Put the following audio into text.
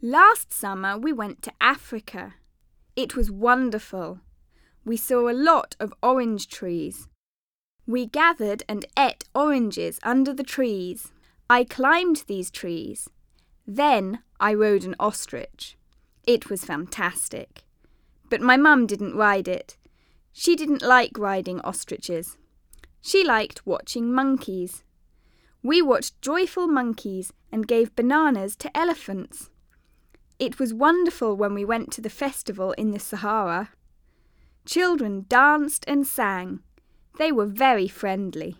Last summer we went to Africa. It was wonderful. We saw a lot of orange trees. We gathered and ate oranges under the trees. I climbed these trees. Then I rode an ostrich. It was fantastic. But my mum didn't ride it. She didn't like riding ostriches. She liked watching monkeys. We watched joyful monkeys and gave bananas to elephants. It was wonderful when we went to the festival in the Sahara. Children danced and sang. They were very friendly.